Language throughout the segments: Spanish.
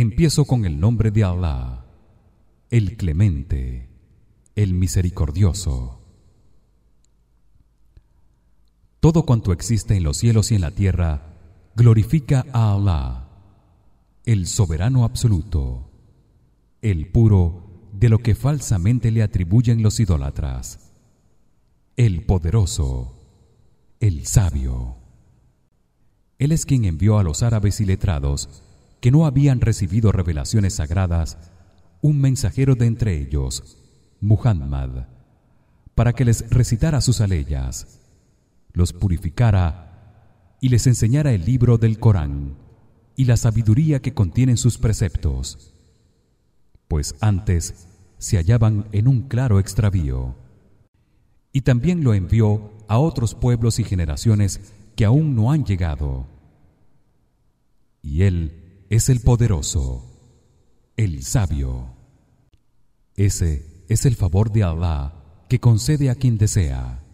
Empiezo con el nombre de Allah, el Clemente, el Misericordioso. Todo cuanto existe en los cielos y en la tierra glorifica a Allah, el soberano absoluto, el puro de lo que falsamente le atribuyen los idólatras, el poderoso, el sabio. Él es quien envió a los árabes y letrados que no habían recibido revelaciones sagradas un mensajero de entre ellos, Muhammad, para que les recitara sus aleyas, los purificara y les enseñara el libro del Corán y la sabiduría que contienen sus preceptos, pues antes se hallaban en un claro extravío. Y también lo envió a otros pueblos y generaciones que aún no han llegado. Y él es el poderoso, el sabio. Ese es el favor de Allah que concede a quien desea.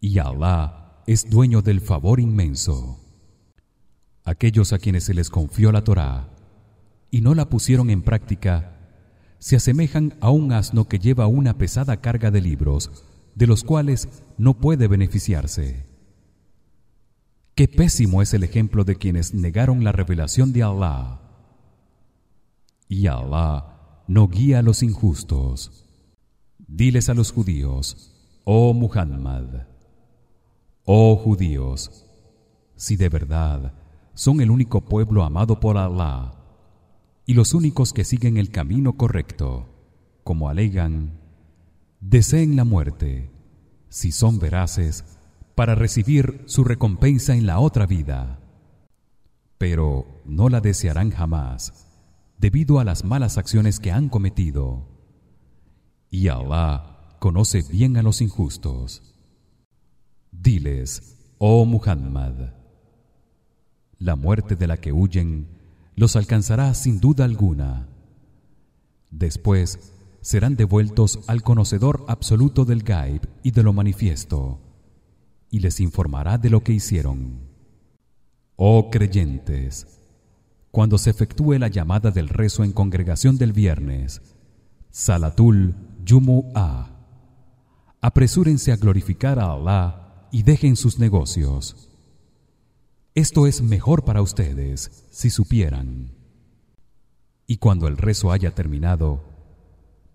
Y Allah es dueño del favor inmenso. Aquellos a quienes se les confió la Torá y no la pusieron en práctica se asemejan a un asno que lleva una pesada carga de libros de los cuales no puede beneficiarse. Qué pésimo es el ejemplo de quienes negaron la revelación de Allah. Y Allah no guía a los injustos. Diles a los judíos, oh Muhammad, oh judíos, si de verdad son el único pueblo amado por Allah y los únicos que siguen el camino correcto, como alegan, deseen la muerte, si son veraces para recibir su recompensa en la otra vida. Pero no la desearán jamás debido a las malas acciones que han cometido. Y Allah conoce bien a los injustos. Diles oh Muhammad la muerte de la que huyen los alcanzará sin duda alguna. Después serán devueltos al conocedor absoluto del gaib y de lo manifiesto y les informará de lo que hicieron. Oh creyentes, cuando se efectúe la llamada del rezo en congregación del viernes, Salatul Jumu'ah, apresúrense a glorificar a Allah y dejen sus negocios. Esto es mejor para ustedes si supieran. Y cuando el rezo haya terminado,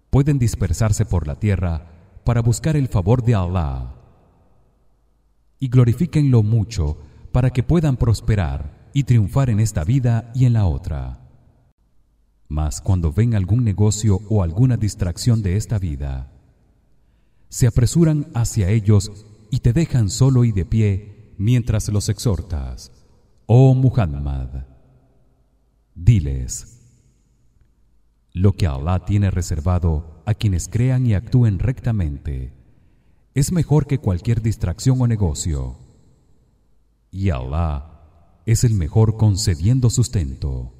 pueden dispersarse por la tierra para buscar el favor de Allah y glorifíquenlo mucho para que puedan prosperar y triunfar en esta vida y en la otra. Mas cuando ven algún negocio o alguna distracción de esta vida, se apresuran hacia ellos y te dejan solo y de pie mientras los exhortas. Oh Muhammad, diles: Lo que Allah tiene reservado a quienes crean y actúen rectamente es mejor que cualquier distracción o negocio. Y Allah es el mejor concediendo sustento.